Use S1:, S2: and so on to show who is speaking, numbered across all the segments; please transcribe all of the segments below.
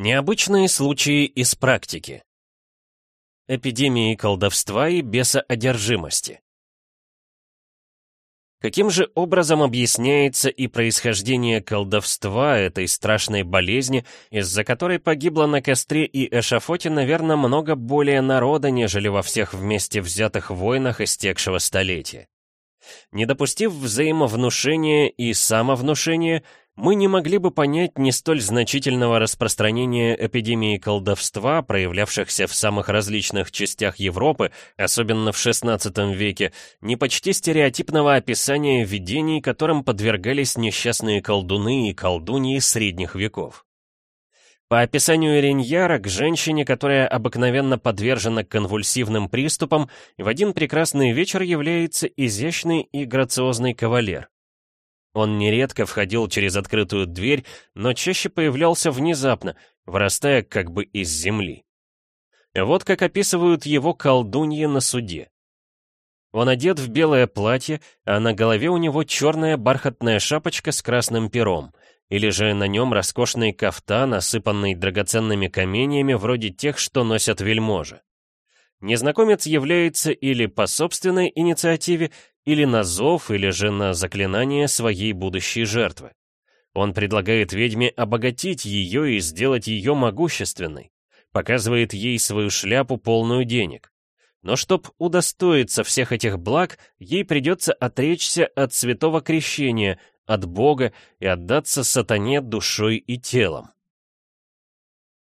S1: Необычные случаи из практики. Эпидемии колдовства и бесоодержимости. Каким же образом объясняется и происхождение колдовства этой страшной болезни, из-за которой погибло на костре и эшафоте, наверное, много более народа, нежели во всех вместе взятых войнах истекшего столетия? Не допустив взаимовнушения и самовнушения, мы не могли бы понять не столь значительного распространения эпидемии колдовства, проявлявшихся в самых различных частях Европы, особенно в XVI веке, не почти стереотипного описания видений, которым подвергались несчастные колдуны и колдуньи средних веков. По описанию Реньяра, к женщине, которая обыкновенно подвержена конвульсивным приступам, в один прекрасный вечер является изящный и грациозный кавалер. Он нередко входил через открытую дверь, но чаще появлялся внезапно, вырастая как бы из земли. Вот как описывают его колдуньи на суде. Он одет в белое платье, а на голове у него черная бархатная шапочка с красным пером, или же на нем роскошный кафтан, осыпанный драгоценными каменьями, вроде тех, что носят вельможи. Незнакомец является или по собственной инициативе, или на зов, или же на заклинание своей будущей жертвы. Он предлагает ведьме обогатить ее и сделать ее могущественной, показывает ей свою шляпу полную денег. Но чтоб удостоиться всех этих благ, ей придется отречься от святого крещения, от Бога и отдаться сатане душой и телом.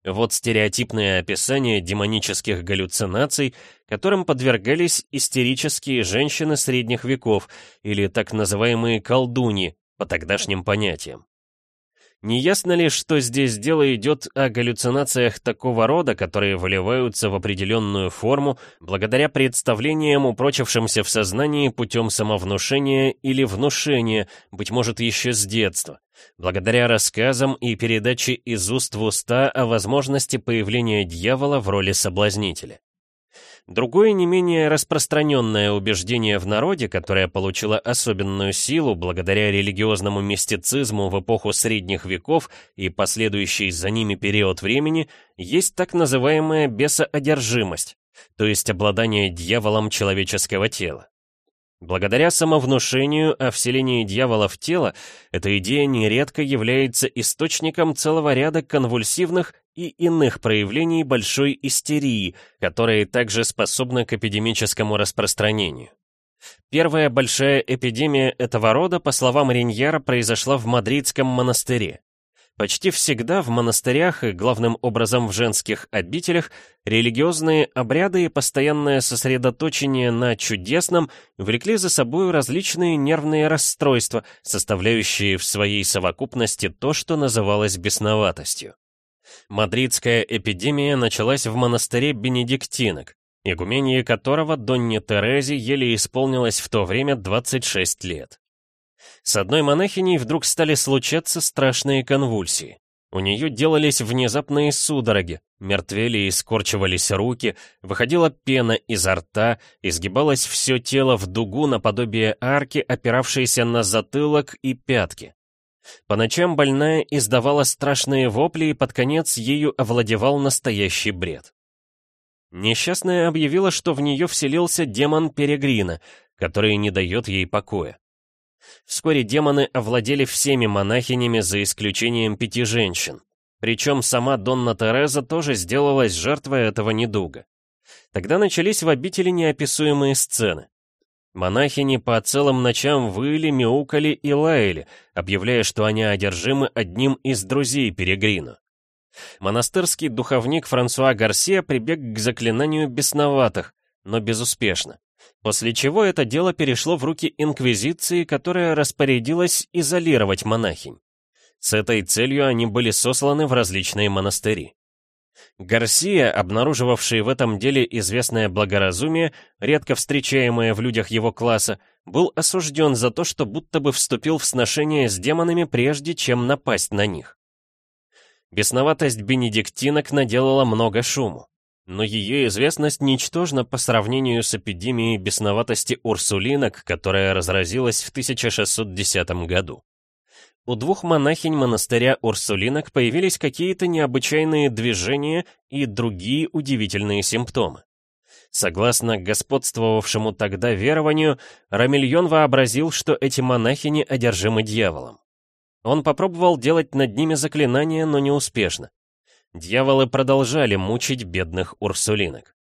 S1: Вот стереотипное описание демонических галлюцинаций, которым подвергались истерические женщины средних веков или так называемые колдуни по тогдашним понятиям. Не ясно ли, что здесь дело идет о галлюцинациях такого рода, которые выливаются в определенную форму благодаря представлениям, упрочившимся в сознании путем самовнушения или внушения, быть может, еще с детства, благодаря рассказам и передаче из уст в уста о возможности появления дьявола в роли соблазнителя. Другое не менее распространенное убеждение в народе, которое получило особенную силу благодаря религиозному мистицизму в эпоху средних веков и последующий за ними период времени, есть так называемая бесоодержимость, то есть обладание дьяволом человеческого тела. Благодаря самовнушению о вселении дьявола в тело, эта идея нередко является источником целого ряда конвульсивных и иных проявлений большой истерии, которые также способны к эпидемическому распространению. Первая большая эпидемия этого рода, по словам Риньяра, произошла в Мадридском монастыре. Почти всегда в монастырях и главным образом в женских обителях религиозные обряды и постоянное сосредоточение на чудесном влекли за собой различные нервные расстройства, составляющие в своей совокупности то, что называлось бесноватостью. Мадридская эпидемия началась в монастыре бенедиктинок, игуменье которого Донне Терезе еле исполнилось в то время 26 лет. С одной монахиней вдруг стали случаться страшные конвульсии. У нее делались внезапные судороги, мертвели и скорчивались руки, выходила пена изо рта, изгибалось все тело в дугу наподобие арки, опиравшейся на затылок и пятки. По ночам больная издавала страшные вопли, и под конец ею овладевал настоящий бред. Несчастная объявила, что в нее вселился демон Перегрина, который не дает ей покоя. Вскоре демоны овладели всеми монахинями за исключением пяти женщин. Причем сама Донна Тереза тоже сделалась жертвой этого недуга. Тогда начались в обители неописуемые сцены. Монахини по целым ночам выли, мяукали и лаяли, объявляя, что они одержимы одним из друзей Перегрина. Монастырский духовник Франсуа Гарсия прибег к заклинанию бесноватых, но безуспешно. После чего это дело перешло в руки Инквизиции, которая распорядилась изолировать монахинь. С этой целью они были сосланы в различные монастыри. Гарсия, обнаруживавший в этом деле известное благоразумие, редко встречаемое в людях его класса, был осужден за то, что будто бы вступил в сношение с демонами прежде, чем напасть на них. Бесноватость бенедиктинок наделала много шуму но ее известность ничтожна по сравнению с эпидемией бесноватости урсулинок, которая разразилась в 1610 году. у двух монахинь монастыря Урсулинок появились какие-то необычайные движения и другие удивительные симптомы. Согласно господствовавшему тогда верованию, Рамильон вообразил, что эти монахини одержимы дьяволом. Он попробовал делать над ними заклинания, но неуспешно. Дьяволы продолжали мучить бедных урсулинок.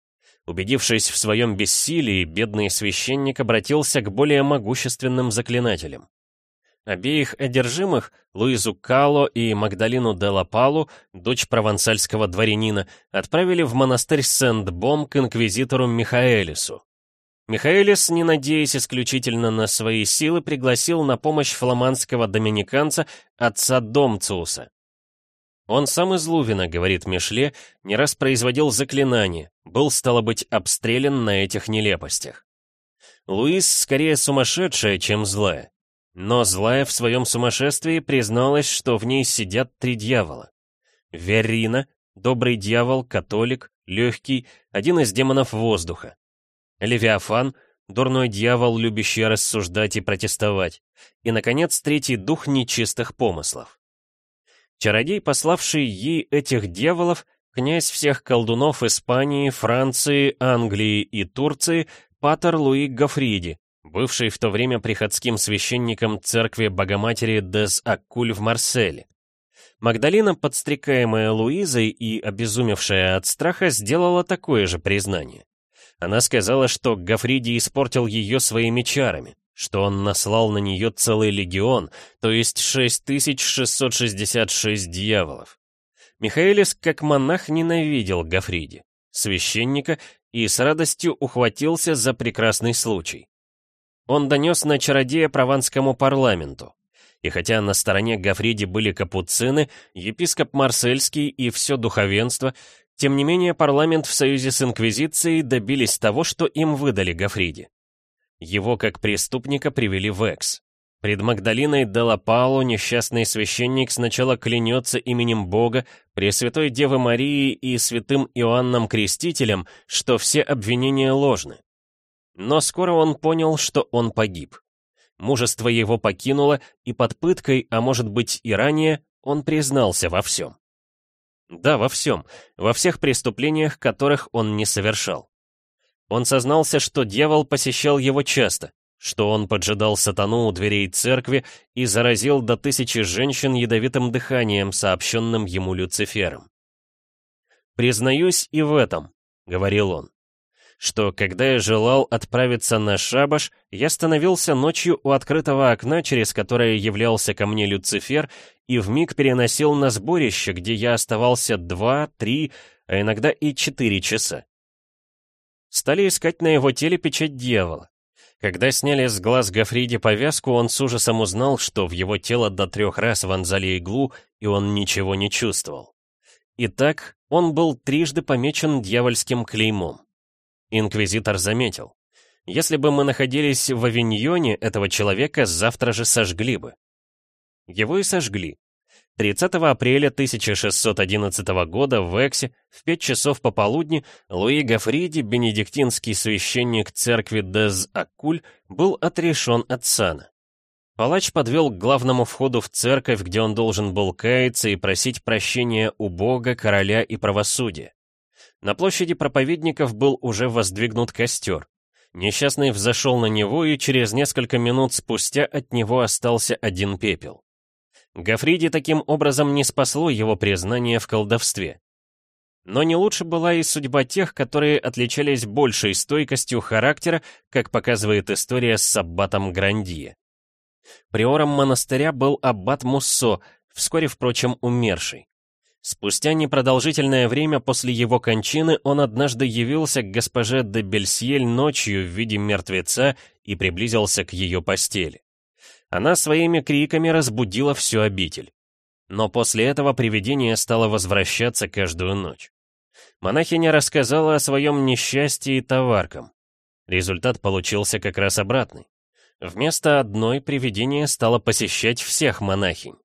S1: Убедившись в своем бессилии, бедный священник обратился к более могущественным заклинателям. Обеих одержимых, Луизу Кало и Магдалину де Лапалу, дочь провансальского дворянина, отправили в монастырь Сент-Бом к инквизитору Михаэлису. Михаэлис, не надеясь исключительно на свои силы, пригласил на помощь фламандского доминиканца отца Домциуса. Он сам из Лувина, говорит Мишле, не раз производил заклинания, был, стало быть, обстрелян на этих нелепостях. Луис скорее сумасшедшая, чем злая. Но злая в своем сумасшествии призналась, что в ней сидят три дьявола. Верина, добрый дьявол, католик, легкий, один из демонов воздуха. Левиафан, дурной дьявол, любящий рассуждать и протестовать. И, наконец, третий дух нечистых помыслов. Чародей, пославший ей этих дьяволов, князь всех колдунов Испании, Франции, Англии и Турции, Патер Луи Гафриди, бывший в то время приходским священником церкви Богоматери Дес Аккуль в Марселе. Магдалина, подстрекаемая Луизой и обезумевшая от страха, сделала такое же признание. Она сказала, что Гафриди испортил ее своими чарами, что он наслал на нее целый легион, то есть 6666 дьяволов. Михаэлис, как монах, ненавидел Гафриди, священника, и с радостью ухватился за прекрасный случай. Он донес на чародея прованскому парламенту. И хотя на стороне Гафриди были капуцины, епископ Марсельский и все духовенство, тем не менее парламент в союзе с Инквизицией добились того, что им выдали Гафриди. Его как преступника привели в Экс. Пред Магдалиной Делапаулу несчастный священник сначала клянется именем Бога, Пресвятой Девы Марии и святым Иоанном Крестителем, что все обвинения ложны. Но скоро он понял, что он погиб. Мужество его покинуло, и под пыткой, а может быть и ранее, он признался во всем. Да, во всем, во всех преступлениях, которых он не совершал. Он сознался, что дьявол посещал его часто, что он поджидал сатану у дверей церкви и заразил до тысячи женщин ядовитым дыханием, сообщенным ему Люцифером. «Признаюсь и в этом», — говорил он что, когда я желал отправиться на шабаш, я становился ночью у открытого окна, через которое являлся ко мне Люцифер, и вмиг переносил на сборище, где я оставался два, три, а иногда и четыре часа. Стали искать на его теле печать дьявола. Когда сняли с глаз Гафриди повязку, он с ужасом узнал, что в его тело до трех раз вонзали иглу, и он ничего не чувствовал. Итак, он был трижды помечен дьявольским клеймом. Инквизитор заметил. Если бы мы находились в Авиньоне, этого человека завтра же сожгли бы. Его и сожгли. 30 апреля 1611 года в Эксе в 5 часов пополудни Луи Гафриди, бенедиктинский священник церкви Дез-Аккуль, был отрешен от сана. Палач подвел к главному входу в церковь, где он должен был каяться и просить прощения у Бога, короля и правосудия. На площади проповедников был уже воздвигнут костер. Несчастный взошел на него, и через несколько минут спустя от него остался один пепел. Гафриди таким образом не спасло его признание в колдовстве. Но не лучше была и судьба тех, которые отличались большей стойкостью характера, как показывает история с аббатом Грандье. Приором монастыря был аббат Муссо, вскоре, впрочем, умерший. Спустя непродолжительное время после его кончины он однажды явился к госпоже де Бельсьель ночью в виде мертвеца и приблизился к ее постели. Она своими криками разбудила всю обитель. Но после этого привидение стало возвращаться каждую ночь. Монахиня рассказала о своем несчастье товаркам. Результат получился как раз обратный. Вместо одной привидение стало посещать всех монахинь.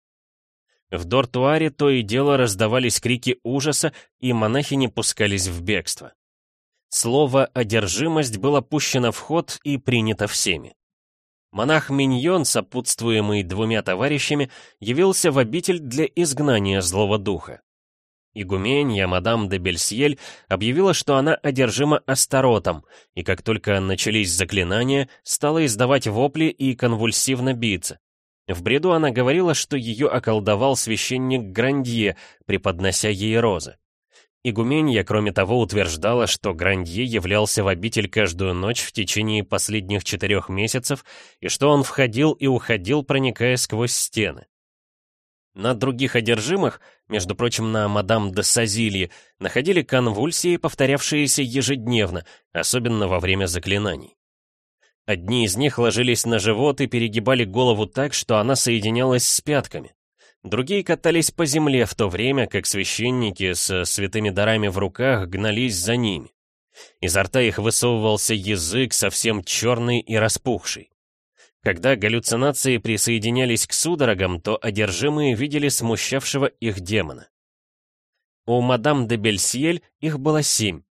S1: В дортуаре то и дело раздавались крики ужаса, и монахи не пускались в бегство. Слово «одержимость» было пущено в ход и принято всеми. Монах Миньон, сопутствуемый двумя товарищами, явился в обитель для изгнания злого духа. Игуменья мадам де Бельсьель объявила, что она одержима Астаротом, и как только начались заклинания, стала издавать вопли и конвульсивно биться. В бреду она говорила, что ее околдовал священник Грандье, преподнося ей розы. Игуменья, кроме того, утверждала, что Грандье являлся в обитель каждую ночь в течение последних четырех месяцев, и что он входил и уходил, проникая сквозь стены. На других одержимых, между прочим, на мадам де Сазилье, находили конвульсии, повторявшиеся ежедневно, особенно во время заклинаний. Одни из них ложились на живот и перегибали голову так, что она соединялась с пятками. Другие катались по земле в то время, как священники с святыми дарами в руках гнались за ними. Изо рта их высовывался язык, совсем черный и распухший. Когда галлюцинации присоединялись к судорогам, то одержимые видели смущавшего их демона. У мадам де Бельсьель их было семь,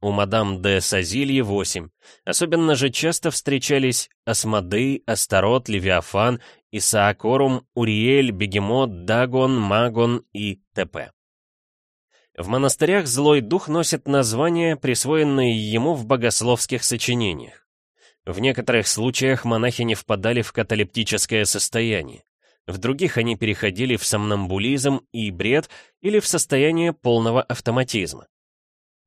S1: у мадам де Сазильи восемь. Особенно же часто встречались Асмодей, Астарот, Левиафан, Исаакорум, Уриэль, Бегемот, Дагон, Магон и т.п. В монастырях злой дух носит названия, присвоенные ему в богословских сочинениях. В некоторых случаях монахи не впадали в каталептическое состояние. В других они переходили в сомнамбулизм и бред или в состояние полного автоматизма.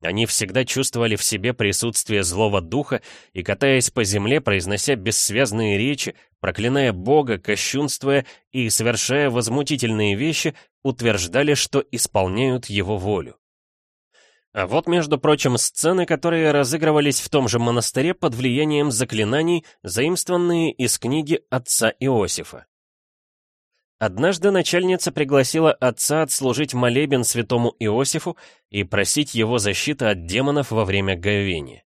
S1: Они всегда чувствовали в себе присутствие злого духа и, катаясь по земле, произнося бессвязные речи, проклиная Бога, кощунствуя и совершая возмутительные вещи, утверждали, что исполняют его волю. А вот, между прочим, сцены, которые разыгрывались в том же монастыре под влиянием заклинаний, заимствованные из книги отца Иосифа. Однажды начальница пригласила отца отслужить молебен святому Иосифу и просить его защиты от демонов во время говения.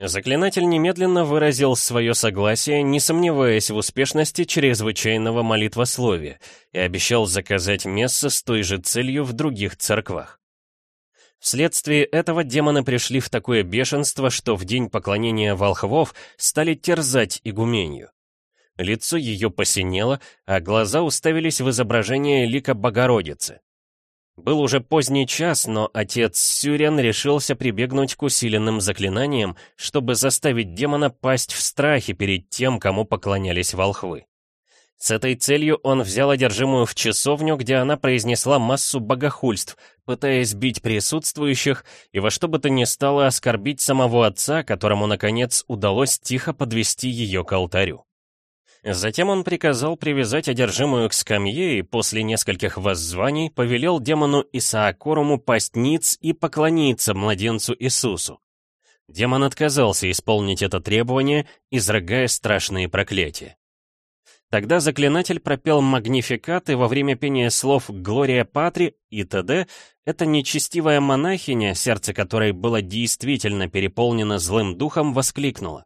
S1: Заклинатель немедленно выразил свое согласие, не сомневаясь в успешности чрезвычайного молитвословия, и обещал заказать место с той же целью в других церквах. Вследствие этого демоны пришли в такое бешенство, что в день поклонения волхвов стали терзать игуменью. Лицо ее посинело, а глаза уставились в изображение лика Богородицы. Был уже поздний час, но отец Сюрен решился прибегнуть к усиленным заклинаниям, чтобы заставить демона пасть в страхе перед тем, кому поклонялись волхвы. С этой целью он взял одержимую в часовню, где она произнесла массу богохульств, пытаясь бить присутствующих и во что бы то ни стало оскорбить самого отца, которому, наконец, удалось тихо подвести ее к алтарю. Затем он приказал привязать одержимую к скамье и после нескольких воззваний повелел демону Исаакоруму пасть ниц и поклониться младенцу Иисусу. Демон отказался исполнить это требование, изрыгая страшные проклятия. Тогда заклинатель пропел магнификат, и во время пения слов «Глория Патри» и т.д. эта нечестивая монахиня, сердце которой было действительно переполнено злым духом, воскликнула.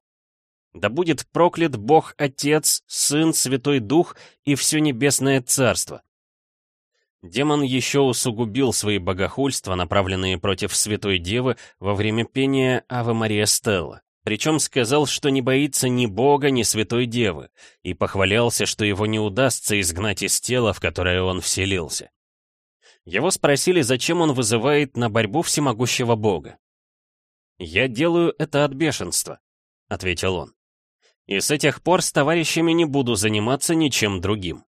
S1: «Да будет проклят Бог Отец, Сын, Святой Дух и все небесное царство!» Демон еще усугубил свои богохульства, направленные против Святой Девы, во время пения «Аве Мария Стелла». Причем сказал, что не боится ни Бога, ни Святой Девы, и похвалялся, что его не удастся изгнать из тела, в которое он вселился. Его спросили, зачем он вызывает на борьбу всемогущего Бога. «Я делаю это от бешенства», — ответил он. «И с этих пор с товарищами не буду заниматься ничем другим».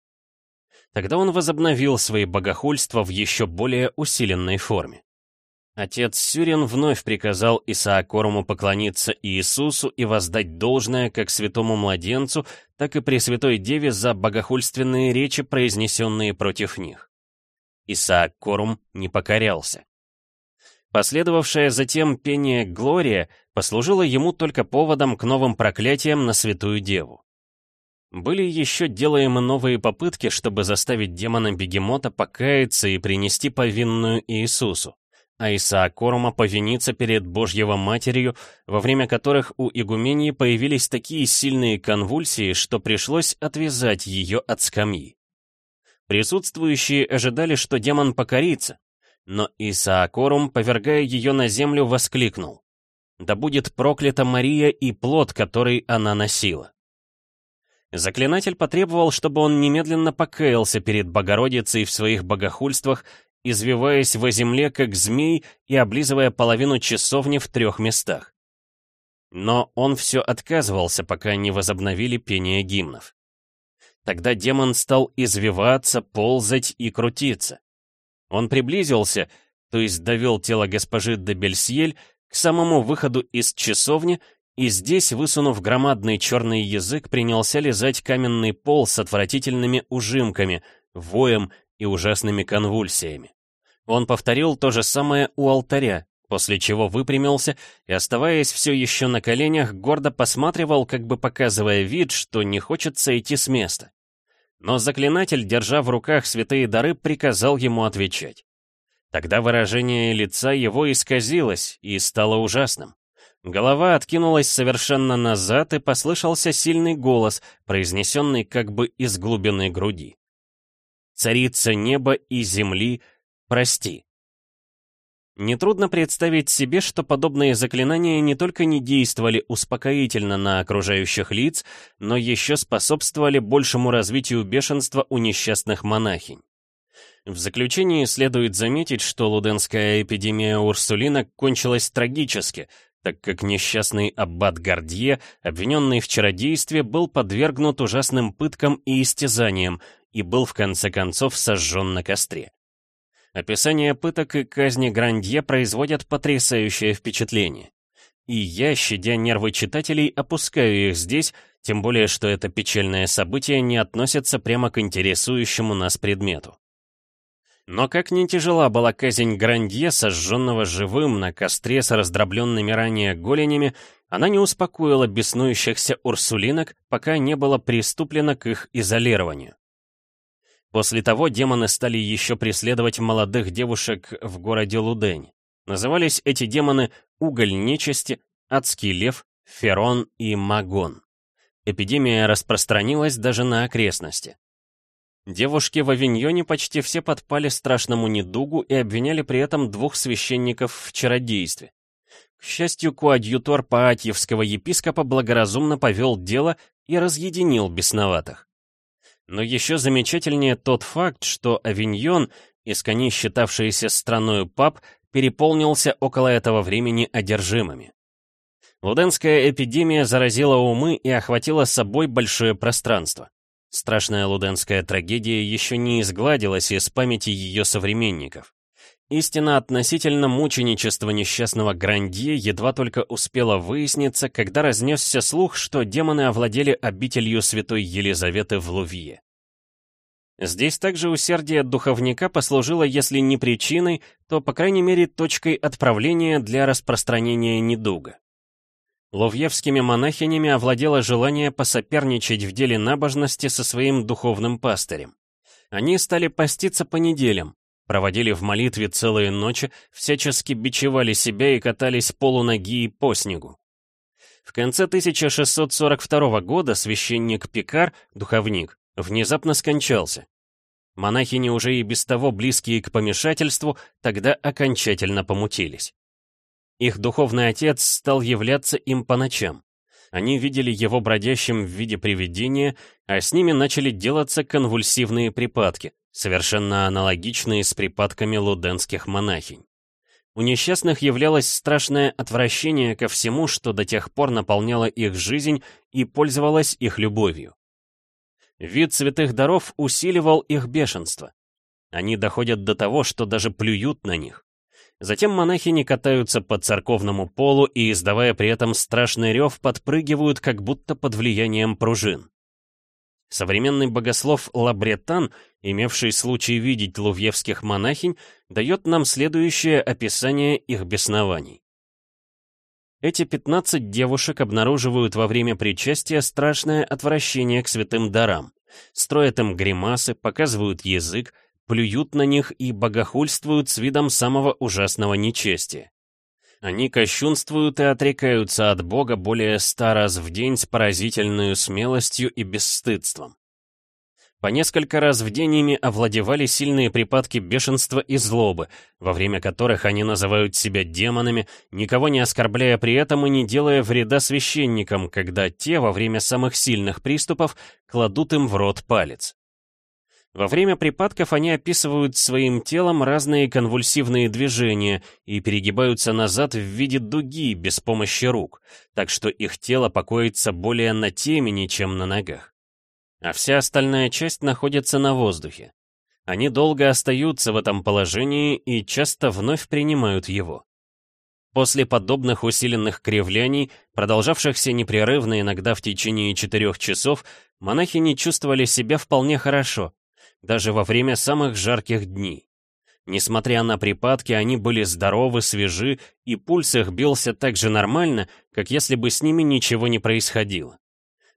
S1: Тогда он возобновил свои богохульства в еще более усиленной форме. Отец Сюрин вновь приказал Исаакорому поклониться Иисусу и воздать должное как святому младенцу, так и Пресвятой Деве за богохульственные речи, произнесенные против них. Исаакорум не покорялся. Последовавшее затем пение «Глория» послужило ему только поводом к новым проклятиям на Святую Деву. Были еще делаемы новые попытки, чтобы заставить демона-бегемота покаяться и принести повинную Иисусу а Исаакорума повиниться перед Божьего Матерью, во время которых у игумении появились такие сильные конвульсии, что пришлось отвязать ее от скамьи. Присутствующие ожидали, что демон покорится, но Исаакорум, повергая ее на землю, воскликнул. «Да будет проклята Мария и плод, который она носила». Заклинатель потребовал, чтобы он немедленно покаялся перед Богородицей в своих богохульствах, извиваясь во земле, как змей, и облизывая половину часовни в трех местах. Но он все отказывался, пока не возобновили пение гимнов. Тогда демон стал извиваться, ползать и крутиться. Он приблизился, то есть довел тело госпожи де Бельсьель к самому выходу из часовни и здесь, высунув громадный черный язык, принялся лизать каменный пол с отвратительными ужимками, воем и ужасными конвульсиями. Он повторил то же самое у алтаря, после чего выпрямился и, оставаясь все еще на коленях, гордо посматривал, как бы показывая вид, что не хочет сойти с места. Но заклинатель, держа в руках святые дары, приказал ему отвечать. Тогда выражение лица его исказилось и стало ужасным. Голова откинулась совершенно назад, и послышался сильный голос, произнесенный как бы из глубины груди. «Царица неба и земли, прости». Нетрудно представить себе, что подобные заклинания не только не действовали успокоительно на окружающих лиц, но еще способствовали большему развитию бешенства у несчастных монахинь. В заключении следует заметить, что луденская эпидемия Урсулина кончилась трагически, так как несчастный аббат Гордье, обвиненный в чародействе, был подвергнут ужасным пыткам и истязаниям и был в конце концов сожжен на костре. Описание пыток и казни Грандье производят потрясающее впечатление. И я, щадя нервы читателей, опускаю их здесь, тем более, что это печальное событие не относится прямо к интересующему нас предмету. Но как не тяжела была казнь Грандье, сожженного живым на костре с раздробленными ранее голенями, она не успокоила беснующихся урсулинок, пока не было приступлено к их изолированию. После того демоны стали еще преследовать молодых девушек в городе Лудень. Назывались эти демоны Уголь Нечисти, Адский Лев, Ферон и Магон. Эпидемия распространилась даже на окрестности. Девушки в Авиньоне почти все подпали страшному недугу и обвиняли при этом двух священников в чародействе. К счастью, коадьютор Паатьевского епископа благоразумно повел дело и разъединил бесноватых. Но еще замечательнее тот факт, что Авиньон, искони считавшийся страною пап, переполнился около этого времени одержимыми. Луденская эпидемия заразила умы и охватила собой большое пространство. Страшная луденская трагедия еще не изгладилась из памяти ее современников. Истина относительно мученичества несчастного Грандье едва только успела выясниться, когда разнесся слух, что демоны овладели обителью святой Елизаветы в Лувье. Здесь также усердие духовника послужило, если не причиной, то, по крайней мере, точкой отправления для распространения недуга. Ловьевскими монахинями овладело желание посоперничать в деле набожности со своим духовным пастырем. Они стали поститься по неделям, проводили в молитве целые ночи, всячески бичевали себя и катались полуноги по снегу. В конце 1642 года священник Пикар, духовник, внезапно скончался. Монахини, уже и без того близкие к помешательству, тогда окончательно помутились. Их духовный отец стал являться им по ночам. Они видели его бродящим в виде привидения, а с ними начали делаться конвульсивные припадки, совершенно аналогичные с припадками луденских монахинь. У несчастных являлось страшное отвращение ко всему, что до тех пор наполняло их жизнь и пользовалось их любовью. Вид святых даров усиливал их бешенство. Они доходят до того, что даже плюют на них. Затем монахини катаются по церковному полу и, издавая при этом страшный рев, подпрыгивают, как будто под влиянием пружин. Современный богослов Лабретан, имевший случай видеть лувьевских монахинь, дает нам следующее описание их беснований. Эти 15 девушек обнаруживают во время причастия страшное отвращение к святым дарам, строят им гримасы, показывают язык, плюют на них и богохульствуют с видом самого ужасного нечестия. Они кощунствуют и отрекаются от Бога более ста раз в день с поразительной смелостью и бесстыдством. По несколько раз в день ими овладевали сильные припадки бешенства и злобы, во время которых они называют себя демонами, никого не оскорбляя при этом и не делая вреда священникам, когда те во время самых сильных приступов кладут им в рот палец. Во время припадков они описывают своим телом разные конвульсивные движения и перегибаются назад в виде дуги без помощи рук, так что их тело покоится более на темени, чем на ногах а вся остальная часть находится на воздухе. Они долго остаются в этом положении и часто вновь принимают его. После подобных усиленных кривляний, продолжавшихся непрерывно иногда в течение четырех часов, монахи не чувствовали себя вполне хорошо, даже во время самых жарких дней. Несмотря на припадки, они были здоровы, свежи, и пульс их бился так же нормально, как если бы с ними ничего не происходило.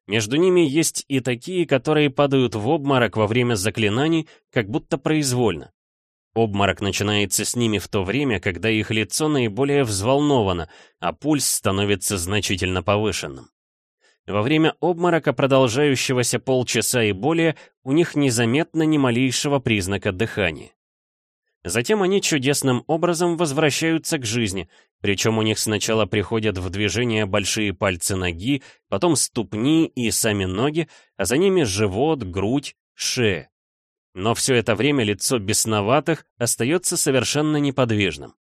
S1: Между ними есть и такие, которые падают в обморок во время заклинаний, как будто произвольно. Обморок начинается с ними в то время, когда их лицо наиболее взволновано, а пульс становится значительно повышенным. Во время обморока, продолжающегося полчаса и более, у них незаметно ни малейшего признака дыхания. Затем они чудесным образом возвращаются к жизни, причем у них сначала приходят в движение большие пальцы ноги, потом ступни и сами ноги, а за ними живот, грудь, шея. Но все это время лицо бесноватых остается совершенно неподвижным.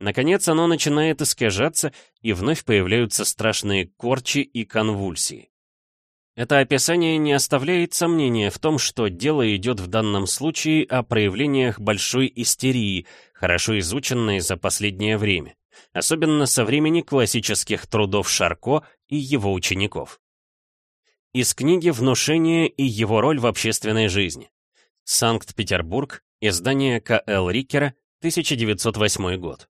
S1: Наконец оно начинает искажаться, и вновь появляются страшные корчи и конвульсии. Это описание не оставляет сомнения в том, что дело идет в данном случае о проявлениях большой истерии, хорошо изученной за последнее время, особенно со времени классических трудов Шарко и его учеников. Из книги «Внушение и его роль в общественной жизни». Санкт-Петербург, издание К.Л. Рикера, 1908 год.